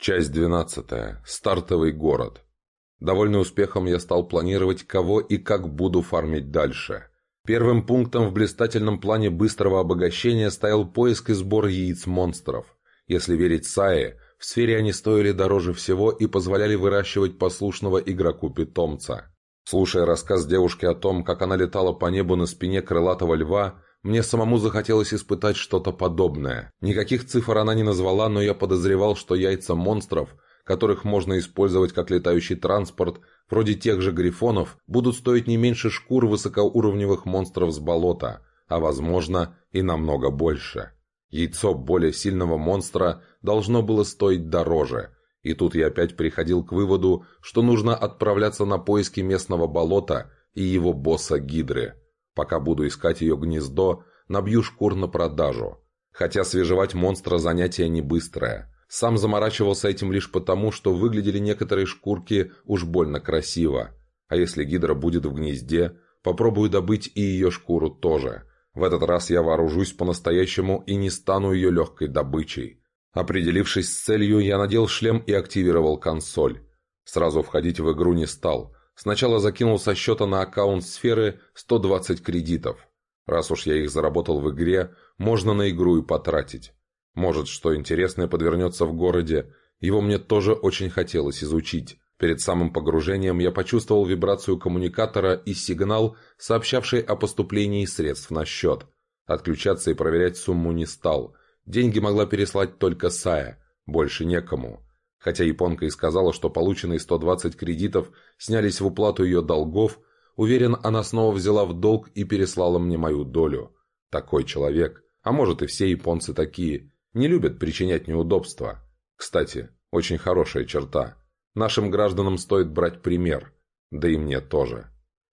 Часть 12. Стартовый город. Довольный успехом я стал планировать, кого и как буду фармить дальше. Первым пунктом в блистательном плане быстрого обогащения стоял поиск и сбор яиц монстров. Если верить Сае, в сфере они стоили дороже всего и позволяли выращивать послушного игроку-питомца. Слушая рассказ девушки о том, как она летала по небу на спине крылатого льва, мне самому захотелось испытать что-то подобное. Никаких цифр она не назвала, но я подозревал, что яйца монстров, которых можно использовать как летающий транспорт, вроде тех же грифонов, будут стоить не меньше шкур высокоуровневых монстров с болота, а возможно и намного больше. Яйцо более сильного монстра должно было стоить дороже, и тут я опять приходил к выводу, что нужно отправляться на поиски местного болота и его босса Гидры – Пока буду искать ее гнездо, набью шкур на продажу. Хотя свежевать монстра занятие не быстрое. Сам заморачивался этим лишь потому, что выглядели некоторые шкурки уж больно красиво. А если гидра будет в гнезде, попробую добыть и ее шкуру тоже. В этот раз я вооружусь по-настоящему и не стану ее легкой добычей. Определившись с целью, я надел шлем и активировал консоль. Сразу входить в игру не стал – Сначала закинул со счета на аккаунт сферы 120 кредитов. Раз уж я их заработал в игре, можно на игру и потратить. Может, что интересное подвернется в городе, его мне тоже очень хотелось изучить. Перед самым погружением я почувствовал вибрацию коммуникатора и сигнал, сообщавший о поступлении средств на счет. Отключаться и проверять сумму не стал. Деньги могла переслать только Сая, больше некому. Хотя японка и сказала, что полученные 120 кредитов снялись в уплату ее долгов, уверен, она снова взяла в долг и переслала мне мою долю. Такой человек, а может и все японцы такие, не любят причинять неудобства. Кстати, очень хорошая черта. Нашим гражданам стоит брать пример. Да и мне тоже.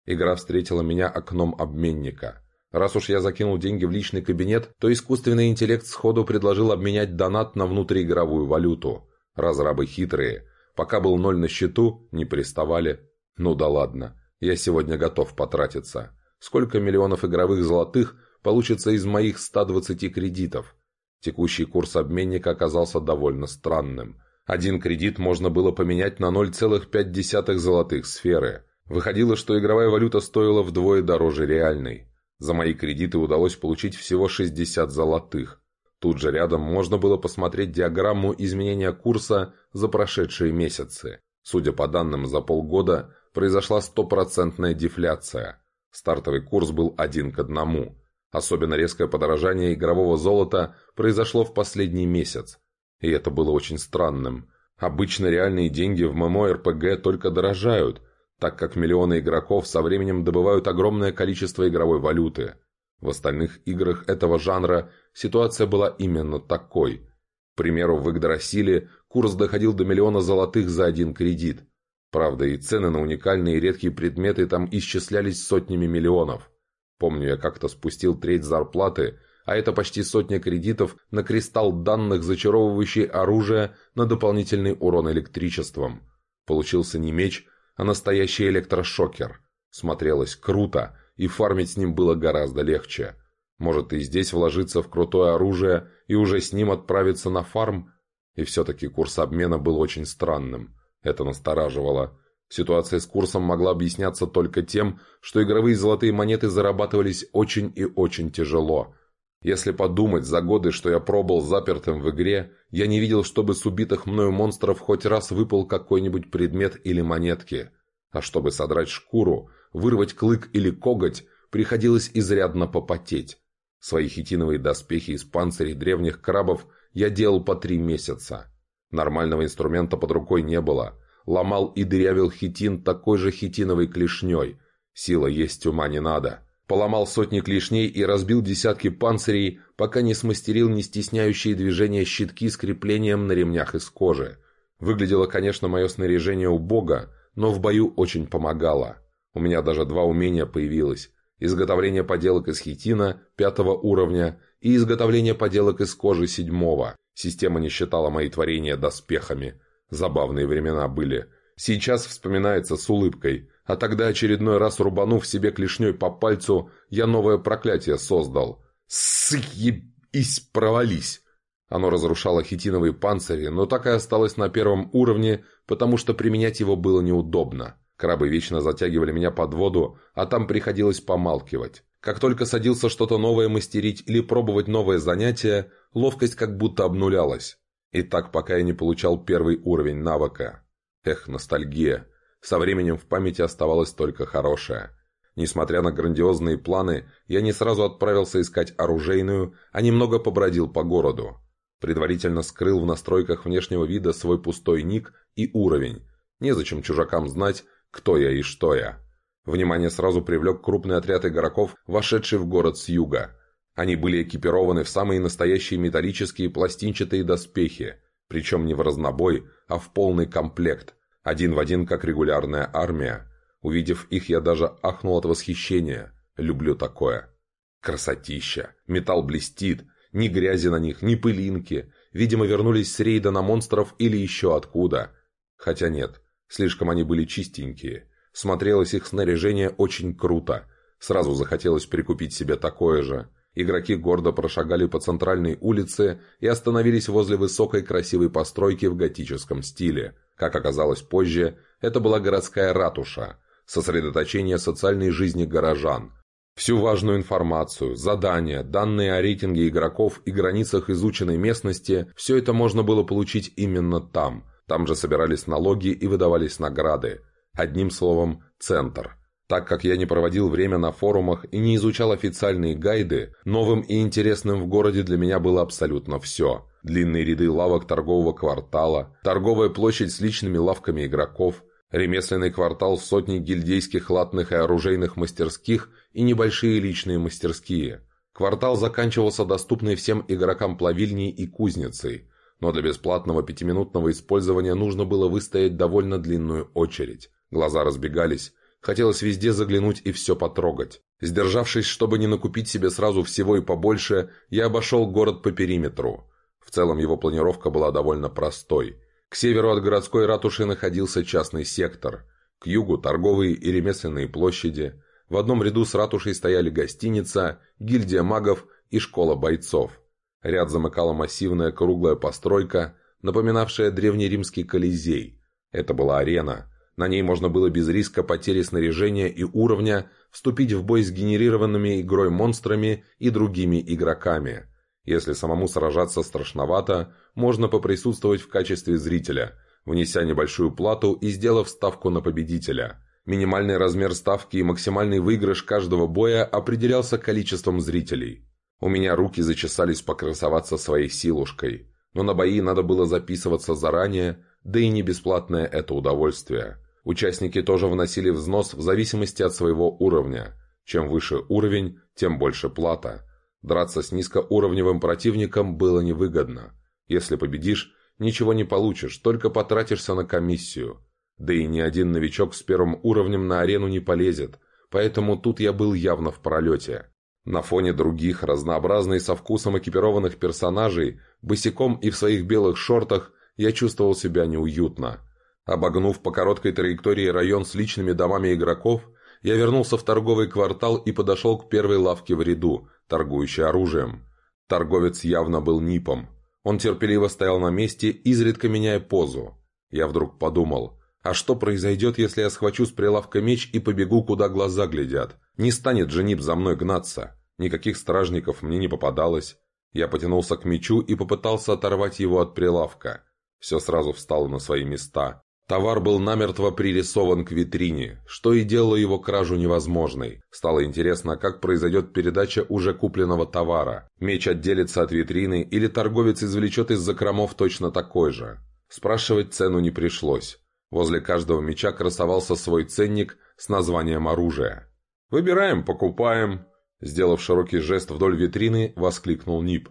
Игра встретила меня окном обменника. Раз уж я закинул деньги в личный кабинет, то искусственный интеллект сходу предложил обменять донат на внутриигровую валюту – Разрабы хитрые. Пока был ноль на счету, не приставали. Ну да ладно, я сегодня готов потратиться. Сколько миллионов игровых золотых получится из моих 120 кредитов? Текущий курс обменника оказался довольно странным. Один кредит можно было поменять на 0,5 золотых сферы. Выходило, что игровая валюта стоила вдвое дороже реальной. За мои кредиты удалось получить всего 60 золотых. Тут же рядом можно было посмотреть диаграмму изменения курса за прошедшие месяцы. Судя по данным, за полгода произошла стопроцентная дефляция. Стартовый курс был один к одному. Особенно резкое подорожание игрового золота произошло в последний месяц. И это было очень странным. Обычно реальные деньги в ММО-РПГ только дорожают, так как миллионы игроков со временем добывают огромное количество игровой валюты – в остальных играх этого жанра ситуация была именно такой. К примеру, в Игдрасиле курс доходил до миллиона золотых за один кредит. Правда, и цены на уникальные и редкие предметы там исчислялись сотнями миллионов. Помню, я как-то спустил треть зарплаты, а это почти сотня кредитов на кристалл данных, зачаровывающий оружие на дополнительный урон электричеством. Получился не меч, а настоящий электрошокер. Смотрелось круто – и фармить с ним было гораздо легче. Может и здесь вложиться в крутое оружие и уже с ним отправиться на фарм? И все-таки курс обмена был очень странным. Это настораживало. Ситуация с курсом могла объясняться только тем, что игровые золотые монеты зарабатывались очень и очень тяжело. Если подумать, за годы, что я пробыл запертым в игре, я не видел, чтобы с убитых мною монстров хоть раз выпал какой-нибудь предмет или монетки. А чтобы содрать шкуру, вырвать клык или коготь, приходилось изрядно попотеть. Свои хитиновые доспехи из панцирей древних крабов я делал по три месяца. Нормального инструмента под рукой не было. Ломал и дырявил хитин такой же хитиновой клешней. Сила есть ума не надо. Поломал сотни клешней и разбил десятки панцирей, пока не смастерил не стесняющие движения щитки с креплением на ремнях из кожи. Выглядело, конечно, мое снаряжение убого, но в бою очень помогало. У меня даже два умения появилось. Изготовление поделок из хитина пятого уровня и изготовление поделок из кожи седьмого. Система не считала мои творения доспехами. Забавные времена были. Сейчас вспоминается с улыбкой. А тогда очередной раз рубанув себе клешней по пальцу, я новое проклятие создал. «Сыебись, провались!» Оно разрушало хитиновые панцири, но так и осталось на первом уровне, потому что применять его было неудобно. Крабы вечно затягивали меня под воду, а там приходилось помалкивать. Как только садился что-то новое мастерить или пробовать новое занятие, ловкость как будто обнулялась. И так, пока я не получал первый уровень навыка. Эх, ностальгия. Со временем в памяти оставалось только хорошее. Несмотря на грандиозные планы, я не сразу отправился искать оружейную, а немного побродил по городу. Предварительно скрыл в настройках внешнего вида свой пустой ник и уровень. Незачем чужакам знать, кто я и что я. Внимание сразу привлек крупный отряд игроков, вошедший в город с юга. Они были экипированы в самые настоящие металлические пластинчатые доспехи, причем не в разнобой, а в полный комплект, один в один, как регулярная армия. Увидев их, я даже ахнул от восхищения. Люблю такое. Красотища. Металл блестит. Ни грязи на них, ни пылинки. Видимо, вернулись с рейда на монстров или еще откуда. Хотя нет, слишком они были чистенькие. Смотрелось их снаряжение очень круто. Сразу захотелось прикупить себе такое же. Игроки гордо прошагали по центральной улице и остановились возле высокой красивой постройки в готическом стиле. Как оказалось позже, это была городская ратуша, сосредоточение социальной жизни горожан. Всю важную информацию, задания, данные о рейтинге игроков и границах изученной местности – все это можно было получить именно там. Там же собирались налоги и выдавались награды. Одним словом, центр. Так как я не проводил время на форумах и не изучал официальные гайды, новым и интересным в городе для меня было абсолютно все. Длинные ряды лавок торгового квартала, торговая площадь с личными лавками игроков, ремесленный квартал с сотней гильдейских латных и оружейных мастерских и небольшие личные мастерские. Квартал заканчивался доступной всем игрокам плавильней и кузницей, но для бесплатного пятиминутного использования нужно было выстоять довольно длинную очередь. Глаза разбегались. Хотелось везде заглянуть и все потрогать. Сдержавшись, чтобы не накупить себе сразу всего и побольше, я обошел город по периметру. В целом его планировка была довольно простой. К северу от городской ратуши находился частный сектор. К югу – торговые и ремесленные площади. В одном ряду с ратушей стояли гостиница, гильдия магов и школа бойцов. Ряд замыкала массивная круглая постройка, напоминавшая древнеримский колизей. Это была арена – на ней можно было без риска потери снаряжения и уровня вступить в бой с генерированными игрой монстрами и другими игроками. Если самому сражаться страшновато, можно поприсутствовать в качестве зрителя, внеся небольшую плату и сделав ставку на победителя. Минимальный размер ставки и максимальный выигрыш каждого боя определялся количеством зрителей. У меня руки зачесались покрасоваться своей силушкой, но на бои надо было записываться заранее, да и не бесплатное это удовольствие. Участники тоже вносили взнос в зависимости от своего уровня. Чем выше уровень, тем больше плата. Драться с низкоуровневым противником было невыгодно. Если победишь, ничего не получишь, только потратишься на комиссию. Да и ни один новичок с первым уровнем на арену не полезет, поэтому тут я был явно в пролете. На фоне других, разнообразных со вкусом экипированных персонажей, босиком и в своих белых шортах, я чувствовал себя неуютно. Обогнув по короткой траектории район с личными домами игроков, я вернулся в торговый квартал и подошел к первой лавке в ряду, торгующей оружием. Торговец явно был НИПом. Он терпеливо стоял на месте, изредка меняя позу. Я вдруг подумал, а что произойдет, если я схвачу с прилавка меч и побегу, куда глаза глядят? Не станет же НИП за мной гнаться. Никаких стражников мне не попадалось. Я потянулся к мечу и попытался оторвать его от прилавка. Все сразу встало на свои места. Товар был намертво пририсован к витрине, что и делало его кражу невозможной. Стало интересно, как произойдет передача уже купленного товара. Меч отделится от витрины или торговец извлечет из закромов точно такой же. Спрашивать цену не пришлось. Возле каждого меча красовался свой ценник с названием оружия. «Выбираем, покупаем», – сделав широкий жест вдоль витрины, воскликнул Нип.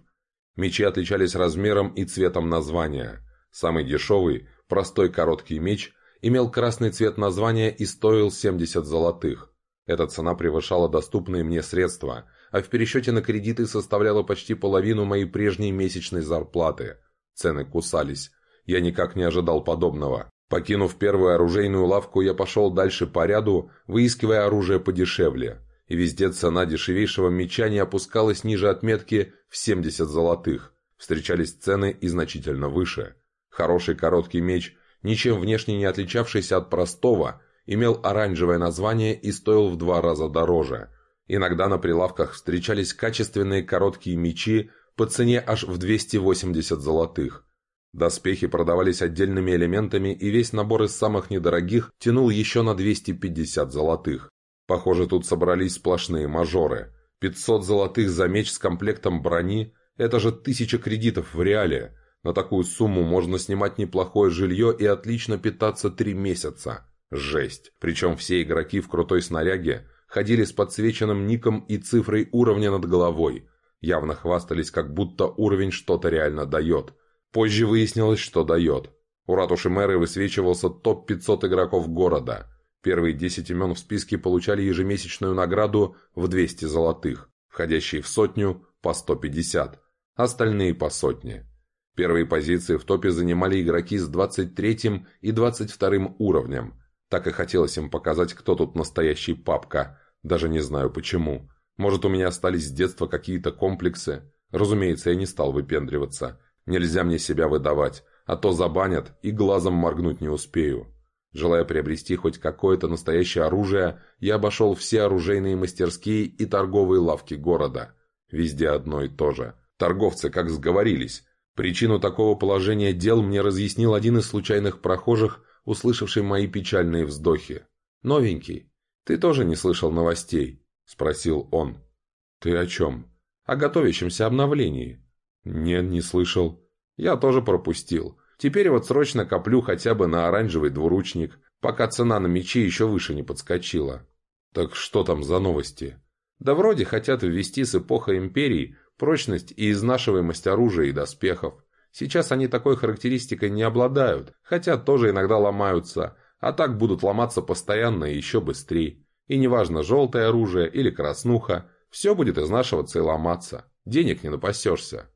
Мечи отличались размером и цветом названия. Самый дешевый – Простой короткий меч имел красный цвет названия и стоил 70 золотых. Эта цена превышала доступные мне средства, а в пересчете на кредиты составляла почти половину моей прежней месячной зарплаты. Цены кусались. Я никак не ожидал подобного. Покинув первую оружейную лавку, я пошел дальше по ряду, выискивая оружие подешевле. И везде цена дешевейшего меча не опускалась ниже отметки в 70 золотых. Встречались цены и значительно выше. Хороший короткий меч, ничем внешне не отличавшийся от простого, имел оранжевое название и стоил в два раза дороже. Иногда на прилавках встречались качественные короткие мечи по цене аж в 280 золотых. Доспехи продавались отдельными элементами, и весь набор из самых недорогих тянул еще на 250 золотых. Похоже, тут собрались сплошные мажоры. 500 золотых за меч с комплектом брони – это же тысяча кредитов в реале. На такую сумму можно снимать неплохое жилье и отлично питаться три месяца. Жесть. Причем все игроки в крутой снаряге ходили с подсвеченным ником и цифрой уровня над головой. Явно хвастались, как будто уровень что-то реально дает. Позже выяснилось, что дает. У ратуши мэры высвечивался топ-500 игроков города. Первые 10 имен в списке получали ежемесячную награду в 200 золотых, входящие в сотню по 150, остальные по сотне. Первые позиции в топе занимали игроки с 23 и 22 уровнем. Так и хотелось им показать, кто тут настоящий папка. Даже не знаю почему. Может, у меня остались с детства какие-то комплексы? Разумеется, я не стал выпендриваться. Нельзя мне себя выдавать, а то забанят и глазом моргнуть не успею. Желая приобрести хоть какое-то настоящее оружие, я обошел все оружейные мастерские и торговые лавки города. Везде одно и то же. Торговцы как сговорились. Причину такого положения дел мне разъяснил один из случайных прохожих, услышавший мои печальные вздохи. «Новенький, ты тоже не слышал новостей?» – спросил он. «Ты о чем?» «О готовящемся обновлении». «Нет, не слышал. Я тоже пропустил. Теперь вот срочно коплю хотя бы на оранжевый двуручник, пока цена на мечи еще выше не подскочила». «Так что там за новости?» «Да вроде хотят ввести с эпохой Империи прочность и изнашиваемость оружия и доспехов. Сейчас они такой характеристикой не обладают, хотя тоже иногда ломаются, а так будут ломаться постоянно и еще быстрее. И неважно, желтое оружие или краснуха, все будет изнашиваться и ломаться. Денег не напасешься.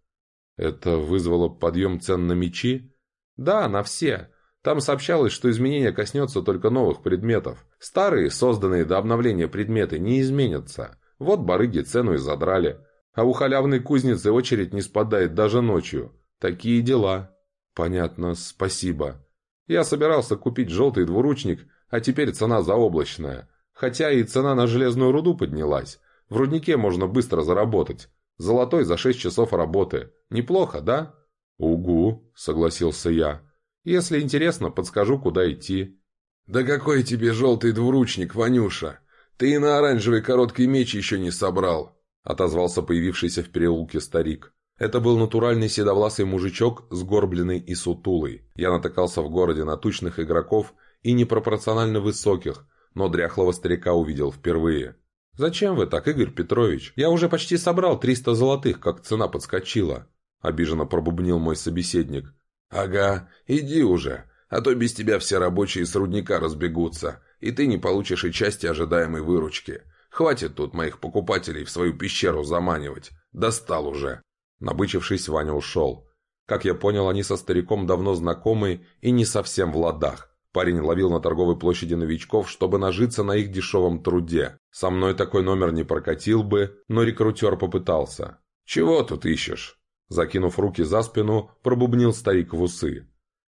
Это вызвало подъем цен на мечи? Да, на все. Там сообщалось, что изменение коснется только новых предметов. Старые, созданные до обновления предметы, не изменятся. Вот барыги цену и задрали. А у халявной кузницы очередь не спадает даже ночью. Такие дела. Понятно, спасибо. Я собирался купить желтый двуручник, а теперь цена заоблачная. Хотя и цена на железную руду поднялась. В руднике можно быстро заработать. Золотой за шесть часов работы. Неплохо, да?» «Угу», — согласился я. «Если интересно, подскажу, куда идти». «Да какой тебе желтый двуручник, Ванюша! Ты и на оранжевый короткий меч еще не собрал!» — отозвался появившийся в переулке старик. Это был натуральный седовласый мужичок, сгорбленный и сутулый. Я натыкался в городе на тучных игроков и непропорционально высоких, но дряхлого старика увидел впервые. «Зачем вы так, Игорь Петрович? Я уже почти собрал 300 золотых, как цена подскочила», — обиженно пробубнил мой собеседник. «Ага, иди уже, а то без тебя все рабочие с рудника разбегутся, и ты не получишь и части ожидаемой выручки. Хватит тут моих покупателей в свою пещеру заманивать. Достал уже». Набычившись, Ваня ушел. Как я понял, они со стариком давно знакомы и не совсем в ладах. Парень ловил на торговой площади новичков, чтобы нажиться на их дешевом труде. Со мной такой номер не прокатил бы, но рекрутер попытался. «Чего тут ищешь?» Закинув руки за спину, пробубнил старик в усы.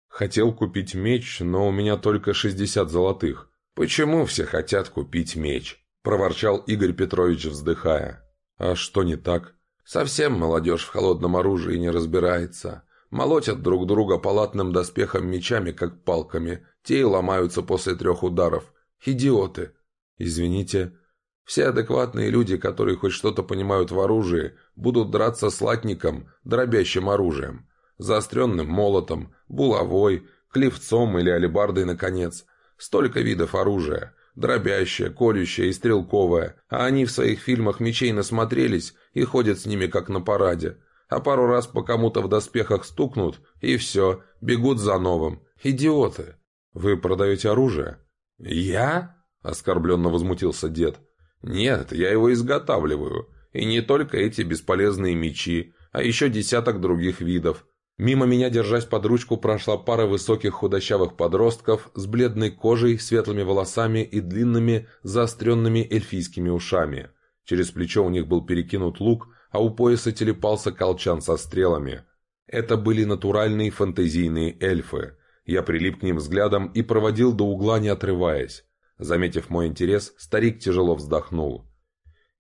«Хотел купить меч, но у меня только 60 золотых». «Почему все хотят купить меч?» – проворчал Игорь Петрович, вздыхая. «А что не так?» «Совсем молодежь в холодном оружии не разбирается. Молотят друг друга палатным доспехом мечами, как палками, те и ломаются после трех ударов. Идиоты. Извините. Все адекватные люди, которые хоть что-то понимают в оружии, будут драться с латником, дробящим оружием. Заостренным молотом, булавой, клевцом или алебардой, наконец. Столько видов оружия. Дробящее, колющее и стрелковое. А они в своих фильмах мечей насмотрелись и ходят с ними как на параде. А пару раз по кому-то в доспехах стукнут, и все, бегут за новым. Идиоты. «Вы продаете оружие?» «Я?» – оскорбленно возмутился дед. «Нет, я его изготавливаю. И не только эти бесполезные мечи, а еще десяток других видов. Мимо меня, держась под ручку, прошла пара высоких худощавых подростков с бледной кожей, светлыми волосами и длинными заостренными эльфийскими ушами. Через плечо у них был перекинут лук, а у пояса телепался колчан со стрелами. Это были натуральные фантазийные эльфы. Я прилип к ним взглядом и проводил до угла, не отрываясь. Заметив мой интерес, старик тяжело вздохнул.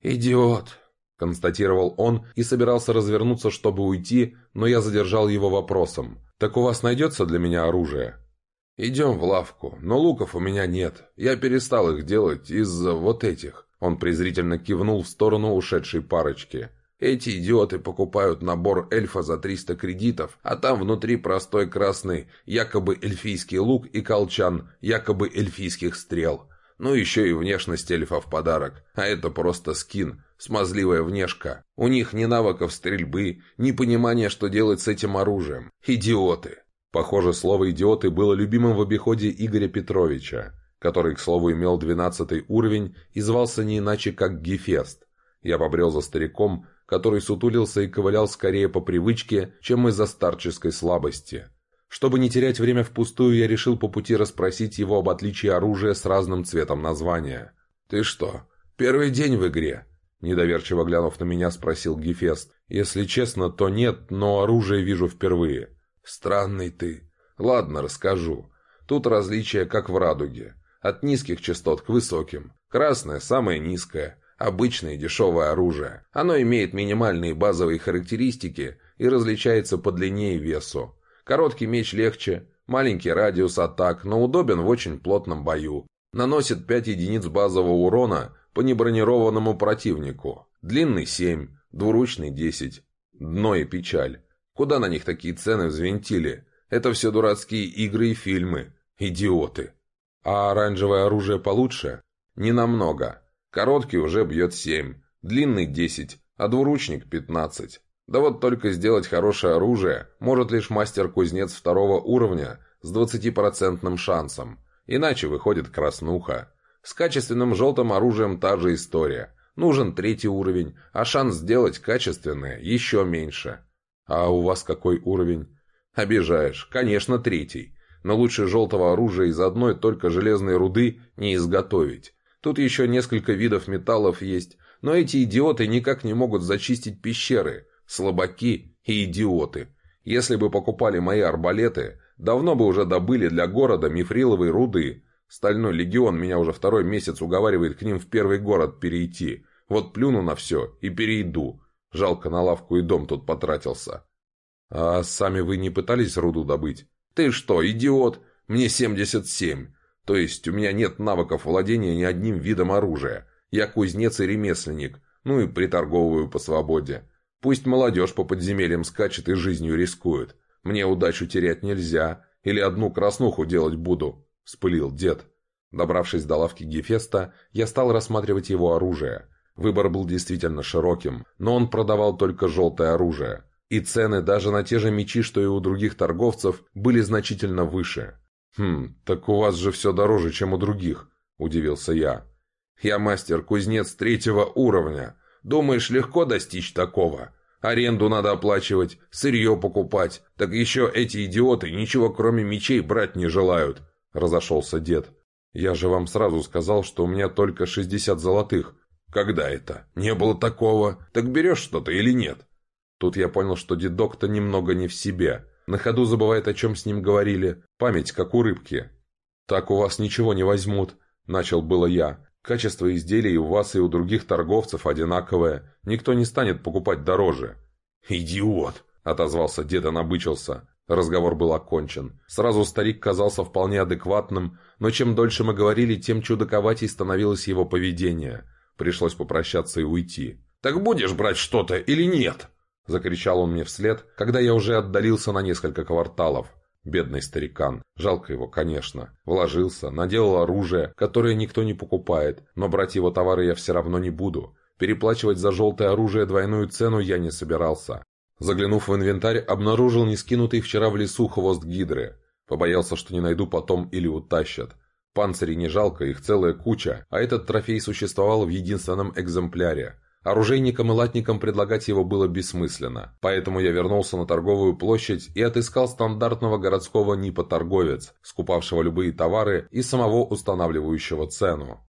«Идиот!» – констатировал он и собирался развернуться, чтобы уйти, но я задержал его вопросом. «Так у вас найдется для меня оружие?» «Идем в лавку, но луков у меня нет. Я перестал их делать из-за вот этих». Он презрительно кивнул в сторону ушедшей парочки. Эти идиоты покупают набор эльфа за 300 кредитов, а там внутри простой красный, якобы эльфийский лук и колчан, якобы эльфийских стрел. Ну еще и внешность эльфа в подарок. А это просто скин, смазливая внешка. У них ни навыков стрельбы, ни понимания, что делать с этим оружием. Идиоты. Похоже, слово «идиоты» было любимым в обиходе Игоря Петровича, который, к слову, имел 12 уровень и звался не иначе, как Гефест. Я побрел за стариком, который сутулился и ковылял скорее по привычке, чем из-за старческой слабости. Чтобы не терять время впустую, я решил по пути расспросить его об отличии оружия с разным цветом названия. «Ты что, первый день в игре?» Недоверчиво глянув на меня, спросил Гефест. «Если честно, то нет, но оружие вижу впервые». «Странный ты. Ладно, расскажу. Тут различия как в радуге. От низких частот к высоким. Красное – самое низкое, Обычное дешевое оружие. Оно имеет минимальные базовые характеристики и различается по длине и весу. Короткий меч легче, маленький радиус атак, но удобен в очень плотном бою. Наносит 5 единиц базового урона по небронированному противнику. Длинный 7, двуручный 10. Дно и печаль. Куда на них такие цены взвинтили? Это все дурацкие игры и фильмы. Идиоты. А оранжевое оружие получше? Не намного. Короткий уже бьет 7, длинный 10, а двуручник 15. Да вот только сделать хорошее оружие может лишь мастер-кузнец второго уровня с 20% шансом. Иначе выходит краснуха. С качественным желтым оружием та же история. Нужен третий уровень, а шанс сделать качественное еще меньше. А у вас какой уровень? Обижаешь. Конечно, третий. Но лучше желтого оружия из одной только железной руды не изготовить. Тут еще несколько видов металлов есть, но эти идиоты никак не могут зачистить пещеры. Слабаки и идиоты. Если бы покупали мои арбалеты, давно бы уже добыли для города мифриловой руды. Стальной легион меня уже второй месяц уговаривает к ним в первый город перейти. Вот плюну на все и перейду. Жалко, на лавку и дом тут потратился. А сами вы не пытались руду добыть? Ты что, идиот? Мне 77. То есть у меня нет навыков владения ни одним видом оружия. Я кузнец и ремесленник, ну и приторговываю по свободе. Пусть молодежь по подземельям скачет и жизнью рискует. Мне удачу терять нельзя, или одну краснуху делать буду», – спылил дед. Добравшись до лавки Гефеста, я стал рассматривать его оружие. Выбор был действительно широким, но он продавал только желтое оружие. И цены даже на те же мечи, что и у других торговцев, были значительно выше. «Хм, так у вас же все дороже, чем у других», – удивился я. «Я мастер-кузнец третьего уровня. Думаешь, легко достичь такого? Аренду надо оплачивать, сырье покупать. Так еще эти идиоты ничего кроме мечей брать не желают», – разошелся дед. «Я же вам сразу сказал, что у меня только шестьдесят золотых». «Когда это? Не было такого. Так берешь что-то или нет?» Тут я понял, что дедок-то немного не в себе – на ходу забывает, о чем с ним говорили. Память, как у рыбки. «Так у вас ничего не возьмут», – начал было я. «Качество изделий у вас и у других торговцев одинаковое. Никто не станет покупать дороже». «Идиот!» – отозвался дед и набычился. Разговор был окончен. Сразу старик казался вполне адекватным, но чем дольше мы говорили, тем чудаковатей становилось его поведение. Пришлось попрощаться и уйти. «Так будешь брать что-то или нет?» – закричал он мне вслед, когда я уже отдалился на несколько кварталов. Бедный старикан. Жалко его, конечно. Вложился, наделал оружие, которое никто не покупает, но брать его товары я все равно не буду. Переплачивать за желтое оружие двойную цену я не собирался. Заглянув в инвентарь, обнаружил нескинутый вчера в лесу хвост гидры. Побоялся, что не найду потом или утащат. Панцирей не жалко, их целая куча, а этот трофей существовал в единственном экземпляре. Оружейникам и латникам предлагать его было бессмысленно, поэтому я вернулся на торговую площадь и отыскал стандартного городского НИПа-торговец, скупавшего любые товары и самого устанавливающего цену.